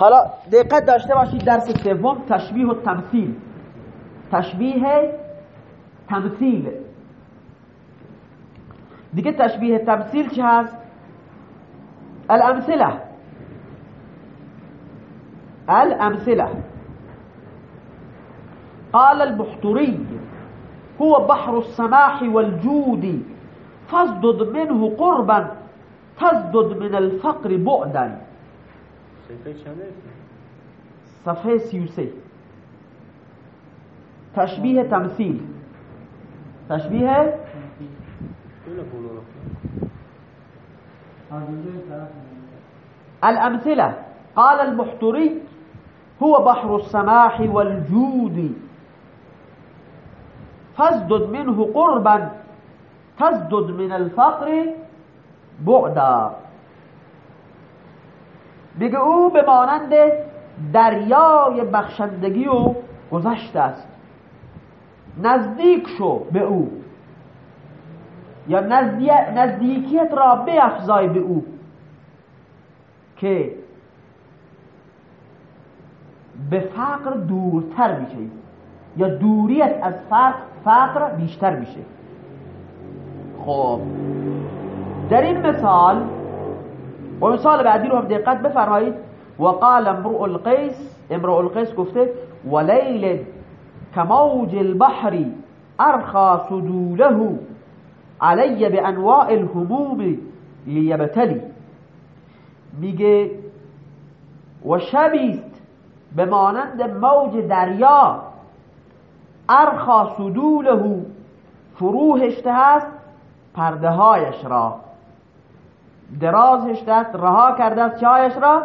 حالا دقت داشته باشید درس سوم تشبیه و تمثیل. تشبیه تمثیل. دیگه تشبیه تمثیل چه هست؟ الامثله. الامثله. قال البحتري هو بحر السماح والجود فازدد منه قربا تزدد من الفقر بعدا. صفحه سی تشبیه تمثیل. تشبیه الأمثلة. قال المحتري هو بحر السماح والجود. فازدد منه قربا تزدد من الفقر بعدا. میگه او به مانند دریای بخشندگی و گذشته است. نزدیک شو به او. یا نزدیکیت را بیافزای به او. که به فقر دورتر میشه. یا دوریت از فقر, فقر بیشتر میشه. خب در این مثال و مثال بعدی رو هم دقت بفرمایید. وقال امرؤ القیس امرؤ القیس گفته ولیل کموج البحر ارخا صدوله علی به انواع الهموم لیبتلی. میگه و شبیست به مانند موج دریا ارخا صدوله فروهشته هست پرده هایش را. درازش دست رها کرده است چایش را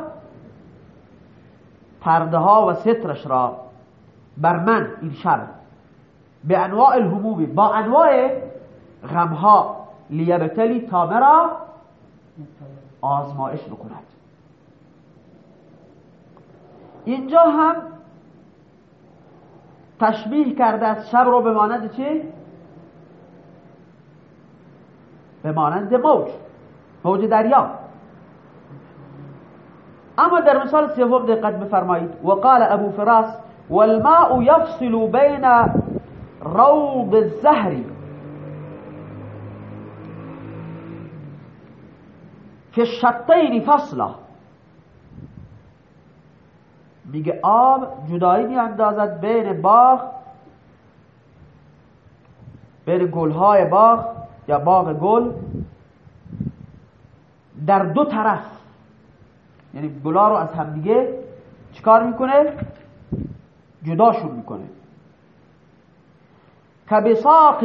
پرده ها و سترش را بر من این شب به انواع الهمومی با انواع غمها لیبتلی تا مرا آزمایش بکند اینجا هم تشبیه کرده از شب رو به مانند چی؟ به مانند موج موج دریا أما در مثال سوم دقت بفرمایید وقال أبو فراس والماء يفصل بين روض الزهر. في الشطين فصلا میگه آب جدایی می اندازد بین باغ بین گلهای باغ یا باغ گل. در دو طرف. یعنی گلا رو از همدیگه چیکار می‌کنه؟ جداشون می‌کنه. کبساط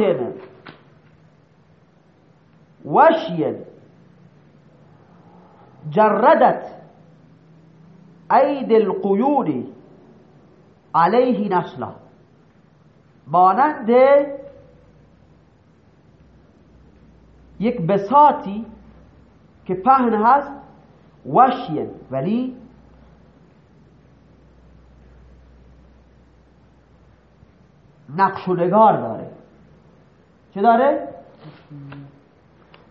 وشی جردت عید القیون علیه نسلا. مانند یک بساتی که پهن هست وشین ولی نقش و نگار داره. چه داره؟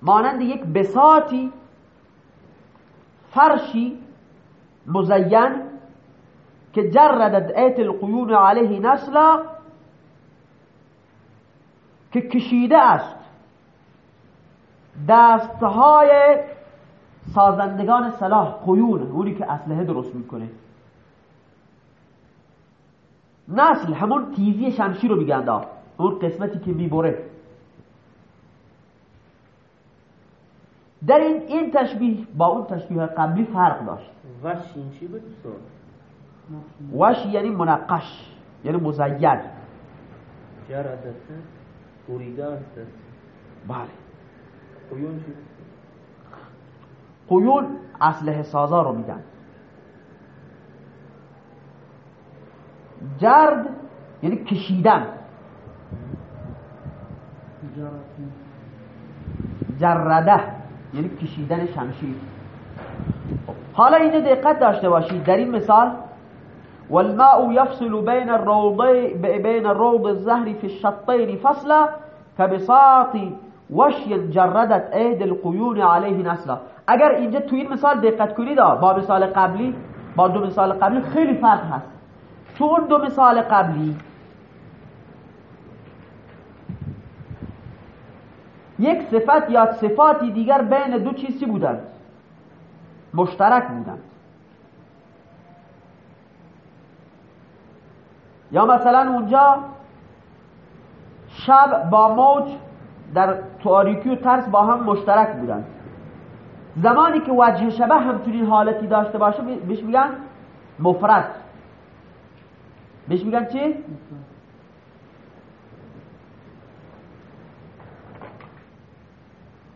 مانند یک بساتی فرشی مزین که جردد ایت القیون علیه نسلا که کشیده است. دستهای سازندگان صلاح قیون اونی که اسلحه درست می‌کنه. نسل همون تیزی شمشیر رو میگن اون قسمتی که می‌بره. در این این تشبیه با اون تشبیه قبلی فرق داشت. وش این چی بود وش یعنی منقش یعنی بریده است بله. قیون چی؟ قیون اسلحه سازا رو میگن. جرد یعنی کشیدن. جرده یعنی کشیدن شمشیر. حالا اینجا دقت داشته باشید. در این مثال والماء يفصل بين الروضي بين الروض الزهر في الشطين فصلا كبساط وشي جردت ايد القيون عليه نسلا اگر اینجا تو این مثال دقت کنید با مثال قبلی با دو مثال قبلی خیلی فرق هست. تو اون دو مثال قبلی یک صفت یا صفاتی دیگر بین دو چیزی بودند. مشترک بودند. یا مثلا اونجا شب با موج در تاریکی و ترس با هم مشترک بودند زمانی که وجه شبه همچنین حالتی داشته باشه بهش میگن مفرد بهش میگن چی؟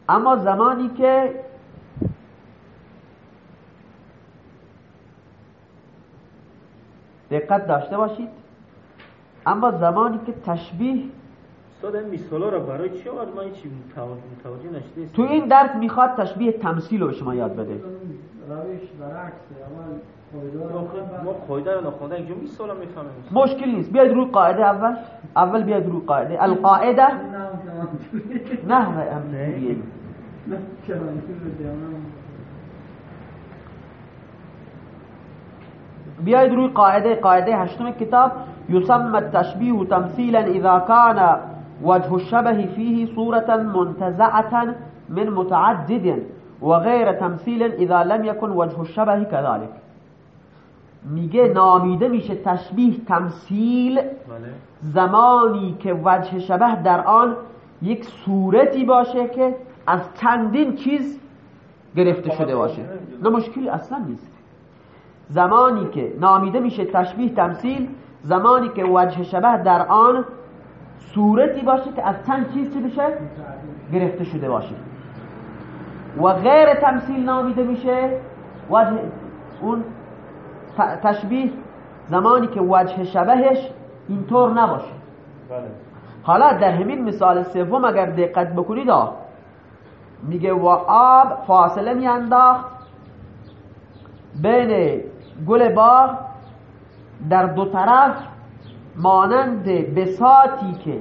اما زمانی که دقت داشته باشید اما زمانی که تشبیه استاد این مثالا رو برای چی آورد؟ ما چی متوجه نشده تو این درس می‌خواد تشبیه تمثیل رو به شما یاد بده. روش برعکسه اول ما قاعده رو نخونده اینجا مثالا می‌فهمیم مشکل نیست. بیاید روی قاعده اول. اول بیاید روی قاعده. القاعده نحو امریه بیاید روی قاعده. قاعده هشتم کتاب. يسمى التشبيه تمثيلا إذا كان وجه الشبه فيه صورة منتزعة من متعدد وغير تمثيل إذا لم يكن وجه الشبه كذلك. میگه نامیده میشه تشبیه تمثیل زمانی که وجه شبه در آن یک صورتی باشه که از چندین چیز گرفته شده باشه. نه مشکلی اصلا نیست. زمانی که نامیده میشه تشبیه تمثیل زمانی که وجه شبه در آن صورتی باشه که از چند چیز چی بشه گرفته شده باشه و غیر تمثیل نامیده میشه وجه اون تشبیه زمانی که وجه شبهش اینطور نباشه. بله. حالا در همین مثال سوم اگر دقت بکنید میگه و آب فاصله میانداخت بین گل باغ در دو طرف مانند بساتی که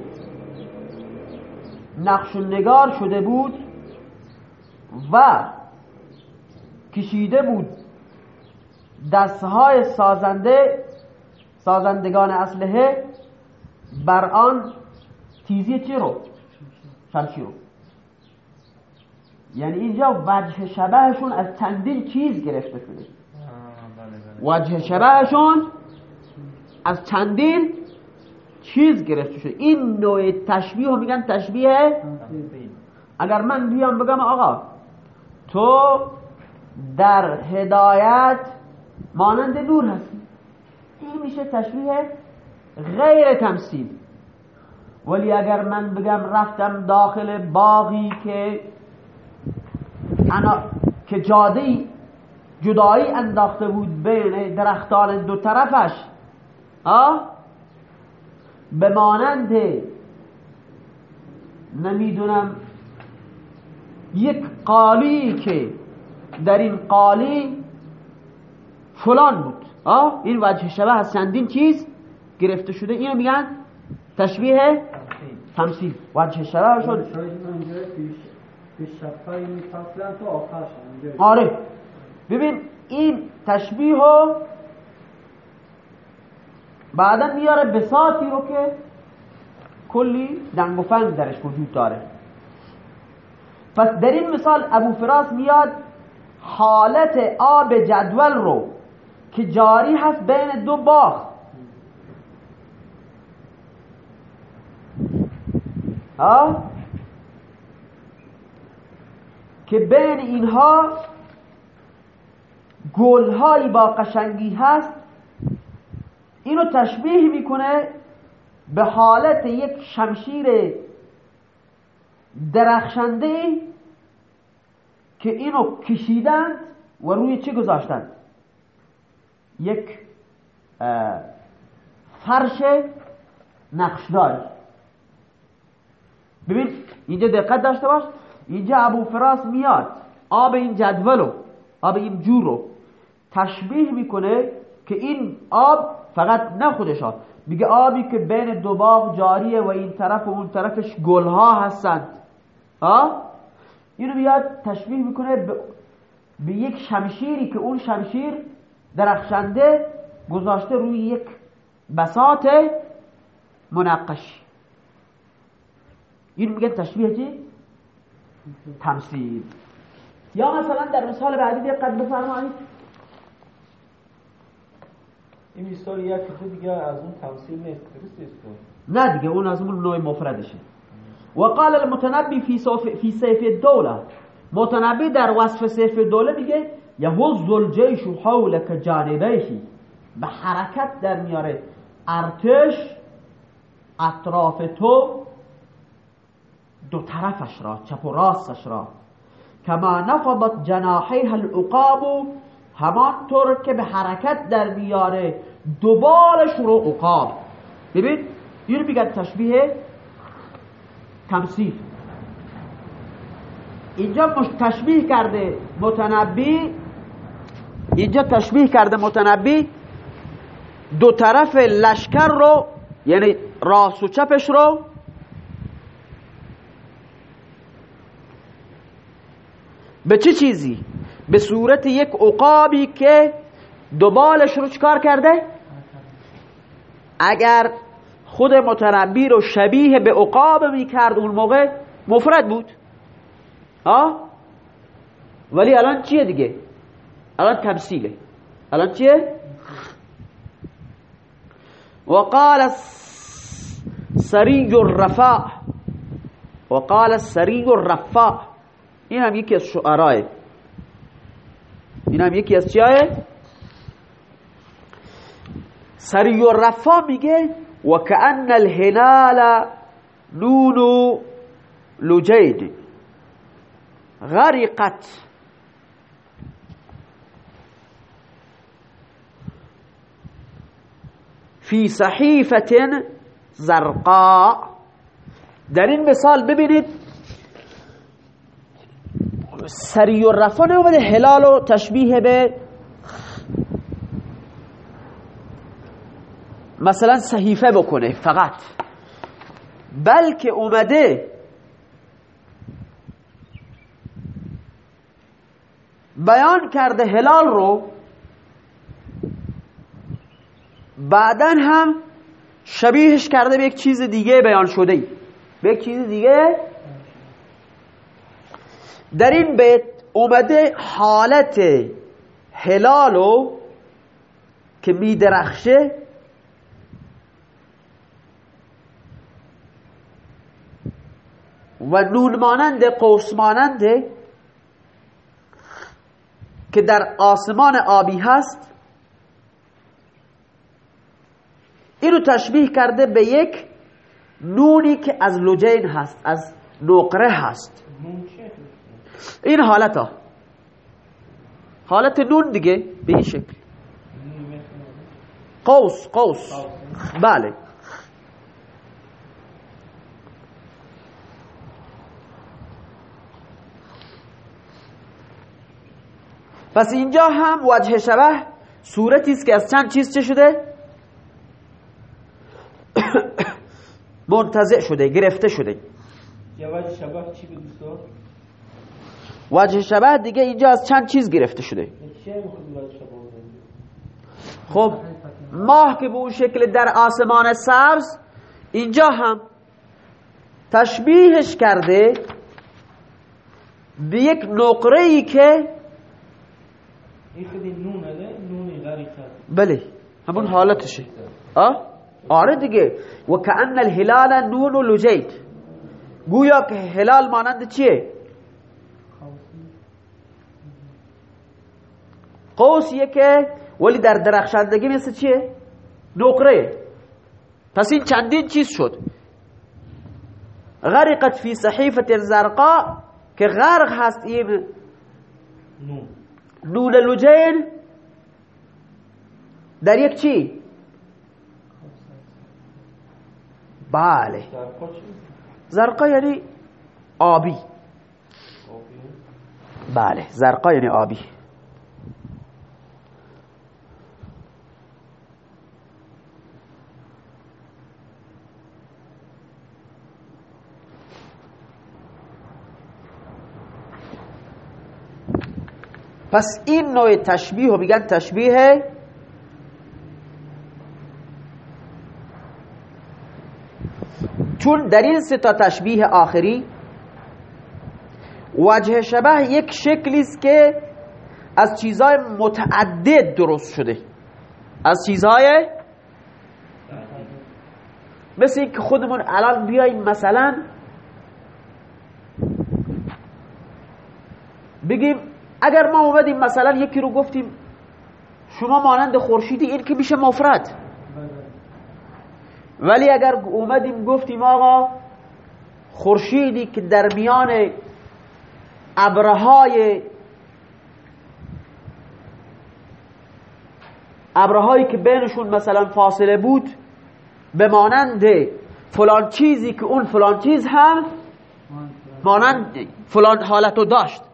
نقش نگار شده بود و کشیده بود. دستهای سازنده سازندگان اسلحه بر آن تیزی چی رو؟ شمشیر رو یعنی اینجا وجه شبهشون از چندین چیز گرفته شده. وجه شبهشون از چندین چیز گرفته شده. این نوع تشبیه رو میگن تشبیه اگر من بیام بگم آقا تو در هدایت مانند نور هستی. این میشه تشبیه غیر تمثیل. ولی اگر من بگم رفتم داخل باغی که انا که جاده جدایی انداخته بود بین درختان دو طرفش آه؟ به مانند نمی‌دونم یک قالی که در این قالی فلان بود. آه این وجه شبه از چندین چیز گرفته شده. اینو میگن تشبیه تمثیل. وجه شبه شد. آره. ببین این تشبیه ها بعدا میاره بساتی رو که کلی دنگ و فنگ درش وجود داره. پس در این مثال ابو فراس میاد حالت آب جدول رو که جاری هست بین دو ها؟ که بین اینها گلهایی با قشنگی هست اینو تشبیه می‌کنه به حالت یک شمشیر درخشنده که اینو کشیدند و روی چه گذاشتند؟ یک فرش نقشدار. ببین اینجا دقت داشته باش. اینجا ابو فراس میاد. آب این جدولو آب این جور رو تشبیه می‌کنه که این آب فقط نه خودش میگه آبی که بین دو باغ جاریه و این طرف و اون طرفش گلها هستند. ها اینو بیاد تشبیه می‌کنه به یک شمشیری که اون شمشیر درخشنده گذاشته روی یک بساط منقش. این میگه تشبیه چی؟ تمثیل. یا مثلا در مثال بعدی دقت بفرمایید. این مثال یک دیگه از اون تمثیل نیست نه دیگه اون از اون نوع مفردشه. وقال المتنبی فی, فی سیف الدوله. متنبی در وصف سیف الدوله میگه یهز الجیش حولک جانبیه. به حرکت در میاره. ارتش اطراف تو دو طرفش را چپ و راستش را. کما نفضت جناحیه العقاب همانطور که به حرکت در میاره دوبالش رو عقاب ببین اینو میگن تشبیه تمثیل. اینجا تشبیه کرده متنبی اینجا تشبیه کرده متنبی دو طرف لشکر رو یعنی راست و چپش رو به چه چیزی؟ به صورت یک عقابی که دوبالش رو چکار کرده؟ اگر خود متنبی رو شبیه به عقاب می‌کرد اون موقع مفرد بود. ها؟ ولی الان چیه دیگه؟ الان تمثیله. الان چیه؟ وقال سری الرفاع. وقال سری الرفاع. این هم یکی از شعرائه. این هم یکی از چیه سری الرفاع میگه وكأن الهلال نون لجيد غرقت. في صحيفة زرقاء. در این مثال ببینید سری و رفا نمیده هلال و تشبیه به مثلا صحیفه بکنه فقط. بلکه اومده بیان کرده هلال رو بعدا هم شبیهش کرده به یک چیز دیگه بیان شده به یک چیز دیگه در این بیت اومده حالت هلالو که می درخشه و نون مانند قوس ماننده که در آسمان آبی هست اینو تشبیه کرده به یک نونی که از لجین هست از نقره هست. این حالت ها حالت نون دیگه به این شکل. قوس قوس. بله. پس اینجا هم وجه شبه صورتی است که از چند چیز چه شده؟ منتزع شده گرفته شده. وجه شبه چی وجه شبه دیگه اینجا از چند چیز گرفته شده. خب ماه که به اون شکل در آسمان سبز اینجا هم تشبیهش کرده به یک نقره ای که بله همون حالتشه. آه؟ آره دیگه. و کأن الهلال نون و لجید گویا که هلال مانند چیه؟ قوسیه که ولی در درخشندگی مثل چیه نقره پس این چندین چیز شد غرقت فی صحیفت زرقا که غرق هست این نون لجین در یک چی بله زرقا یعنی آبی بله زرقا یعنی آبی پس این نوع تشبیه رو میگن تشبیه چون در این سه تا تشبیه آخری. وجه شبه یک شکلی است که از چیزهای متعدد درست شده. از چیزهای مثل اینکه خودمون الان بیاییم مثلا بگیم اگر ما اومدیم مثلا یکی رو گفتیم شما مانند خورشیدی این که میشه مفرد. ولی اگر اومدیم گفتیم آقا خورشیدی که در میان ابرهای ابرهایی که بینشون مثلا فاصله بود به مانند فلان چیزی که اون فلان چیز هم مانند فلان حالتو داشت.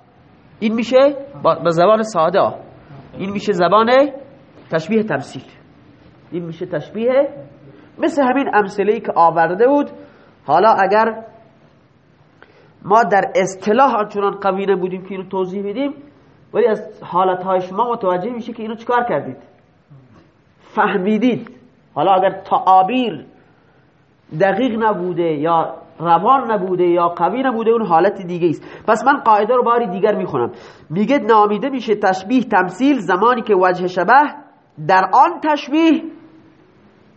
این میشه به زبان ساده. این میشه زبان تشبیه تمثیل. این میشه تشبیه مثل همین امثله که آورده بود. حالا اگر ما در اصطلاح آنچنان قوی نبودیم که اینو توضیح بدیم ولی از حالتهای شما متوجه میشه که اینو چکار کردید؟ فهمیدید. حالا اگر تعابیر دقیق نبوده یا روان نبوده یا قوی نبوده اون حالت دیگه است. پس من قاعده رو باری دیگر می‌خونم. میگه نامیده میشه تشبیه تمثیل زمانی که وجه شبه در آن تشبیه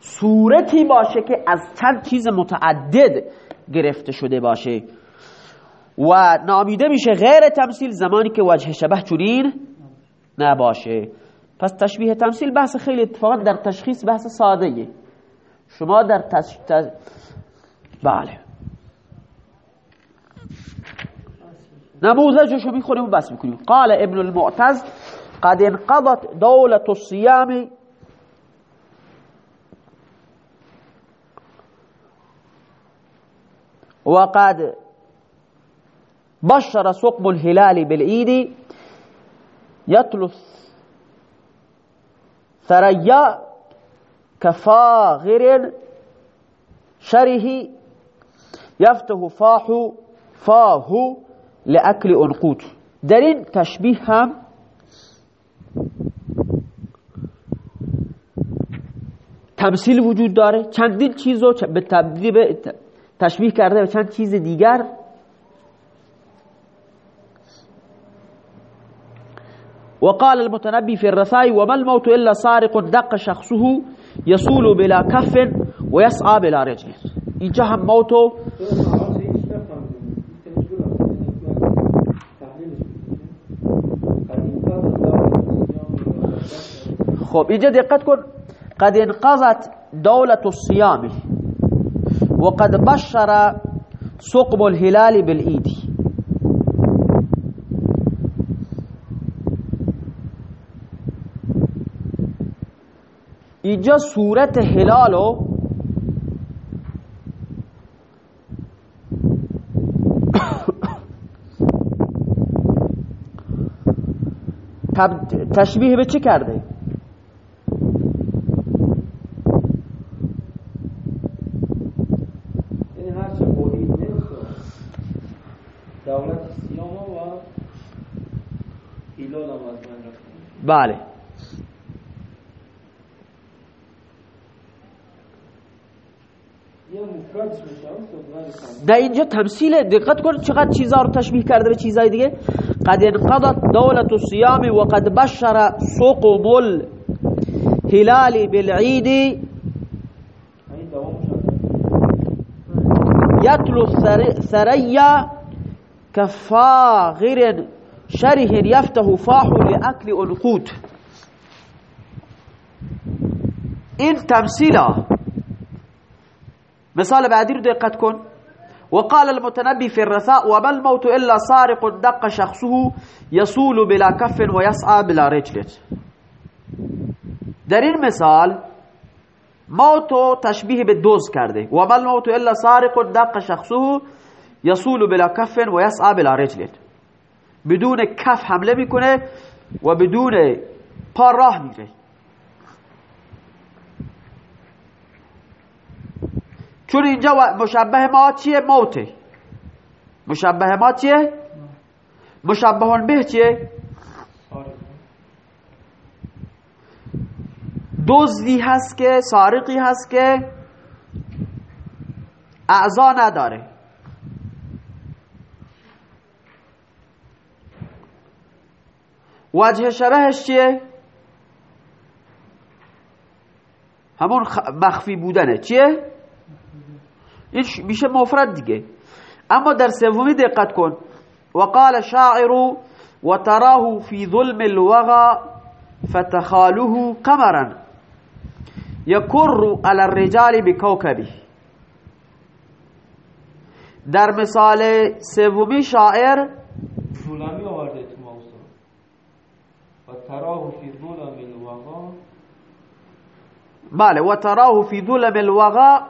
صورتی باشه که از چند چیز متعدد گرفته شده باشه. و نامیده میشه غیر تمثیل زمانی که وجه شبه چنین نباشه. پس تشبیه تمثیل بحث خیلی اتفاقا در تشخیص بحث ساده شما در تش... تش... بله. نموذجشو میخونیم؟ و بس میکنیم. قال ابن المعتز قد انقضت دولة الصيام. وقد بشر ثقب الهلال بالعيد يتلو ثريا كفاغر شره. يفته فاح فاه لأكل أنقوت. در این تشبیه هم تمثیل وجود داره. چندین چیز رو به تشبیه کرده به چند چیز دیگر. وقال المتنبي في الرثاء وما الموت إلا سارق دق شخصه يصول بلا كف ويسعى بلا رجل. اینجا هم موتو خب اینجا دقت کن. قد انقضت دولة الصيام وقد بشر ثقب الهلال بالعيد. اینجا صورت هلالو تشبیه به چه کرده؟ بله در اینجا تمثیل دقت کن چقدر چیزها رو تشبیه کرده به چیزهای دیگه؟ قد انقضت دولت و سیامی و قد بشر سوق و سقم هلالی بالعیدی یتلو سریا کفا كفاغر شره يفته فاح لأكل القوت این تمثیلا مثال بعدی رو دقت وقال المتنبي في الرثاء وما الموت إلا سارق دق شخصه يصول بلا كف ويسعى بلا رجل. در این مثال موتو تشبیه به دوز کرده. و ما الموت إلا سارق دق شخصه یصول بلا کف و یسعى بلا رجل. بدون کف حمله می‌کنه و بدون پا راه میره چون اینجا مشبه ما چیه؟ موته. مشبه ما چیه؟ مشبه به چیه؟ دزدی هست که سارقی هست که اعضا نداره. وجه شبهش چیه؟ همون مخفی بودنه. چیه؟ این میشه مفرد دیگه. اما در سومی دقت کن. وقال شاعر وتراه في ظلم الوغى فتخاله قمرا يكر على الرجال بكوكبه در مثال سومی شاعر آورده تراه فی ظلم الوغا. بله وتراه في ظلم الوغى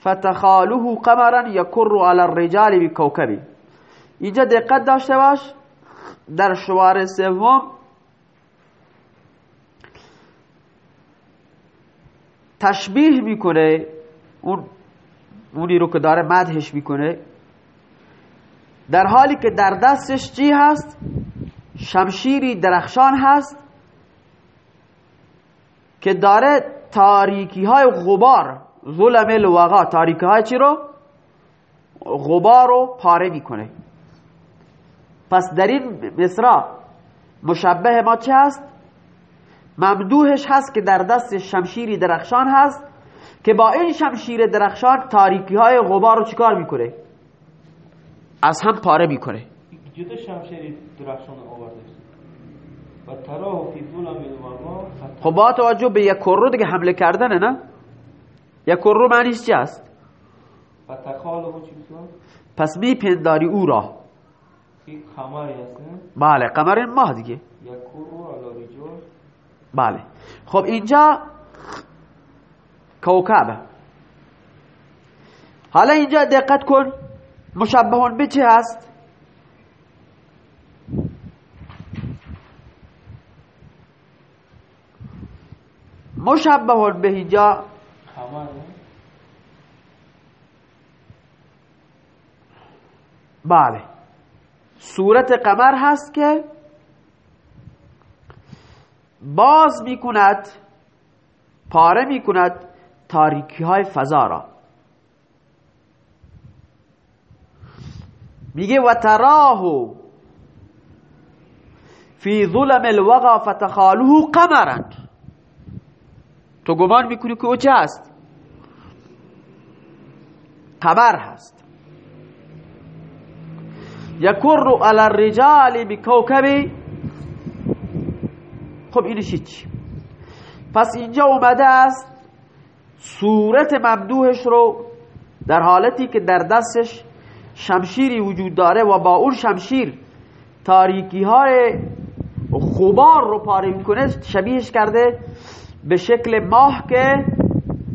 فتخاله قمرا يكر على الرجال بكوكبه اینجا دقت داشته باش. در شماره سوم تشبیه می‌کنه اون اونی رو که داره مدهش می‌کنه. در حالی که در دستش چی هست؟ شمشیری درخشان هست که داره تاریکی های غبار ظلم الوغا تاریکی های چی رو؟ غبار رو پاره می‌کنه. پس در این مصرا مشبه ما چه هست؟ ممدوحش هست که در دست شمشیری درخشان هست که با این شمشیر درخشان تاریکی های غبار رو چیکار می‌کنه؟ از هم پاره می‌کنه. جدا شمشیری درخشان آورده و تراه فی ظلم خب با توجه به یک کرو دیگه حمله کردنه نه؟ یک کرو معنیش چی هست و تخاله چی؟ پس میپنداری او را. خمری هست نه؟ بله قمر ماه دیگه. یک کرو علا رجال. بله. خب اینجا کوکبه. حالا اینجا دقت کن. مشبهون به چه هست مشبهون به نه؟ بله. صورت قمر هست که باز می‌کند پاره می‌کند تاریکی های فضا را. میگه و تراه فی ظلم الوغا فتخاله قمرا تو گمان می‌کنی که او چه هست قمر هست. یکر علی الرجال بکوکب. خب اینش هیچ پس اینجا اومده است صورت ممدوحش رو در حالتی که در دستش شمشیری وجود داره و با اون شمشیر تاریکی های غبار رو پاره می‌کنه شبیهش کرده به شکل ماه که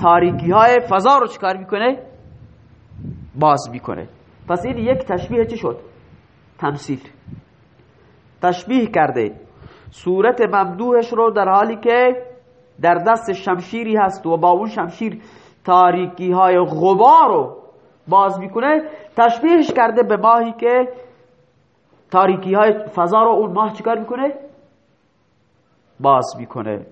تاریکی های فضا رو چکار می‌کنه؟ باز می‌کنه. پس این یک تشبیه چی شد؟ تمثیل. تشبیه کرده. صورت ممدوحش رو در حالی که در دست شمشیری هست و با اون شمشیر تاریکی های غبار رو باز می‌کنه تشبیهش کرده به ماهی که تاریکی های فضا رو اون ماه چیکار می‌کنه؟ باز می‌کنه.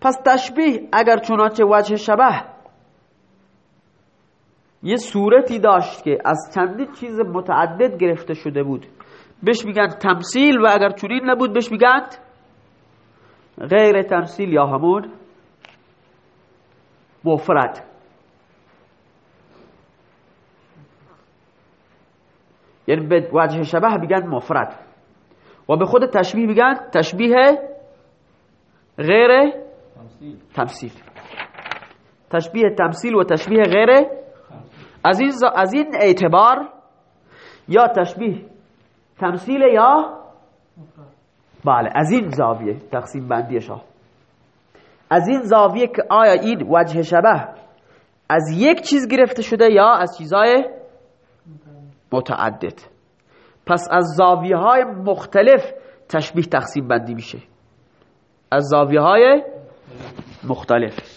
پس تشبیه اگر چنانچه وجه شبه. یه صورتی داشت که از چندین چیز متعدد گرفته شده بود. بهش میگن تمثیل و اگر چنین نبود بهش میگن غیر تمثیل یا همون مفرد. یعنی به وجه شبه میگن مفرد. و به خود تشبیه میگن تشبیه غیر تمثیل. تشبیه تمثیل و تشبیه غیر از این, ز- از این اعتبار یا تشبیه تمثیل یا بله از این زاویه تقسیم بندیش ها از این زاویه که آیا این وجه شبه از یک چیز گرفته شده یا از چیزهای متعدد. پس از زاویه های مختلف تشبیه تقسیم بندی میشه. از زاویه های مختلف.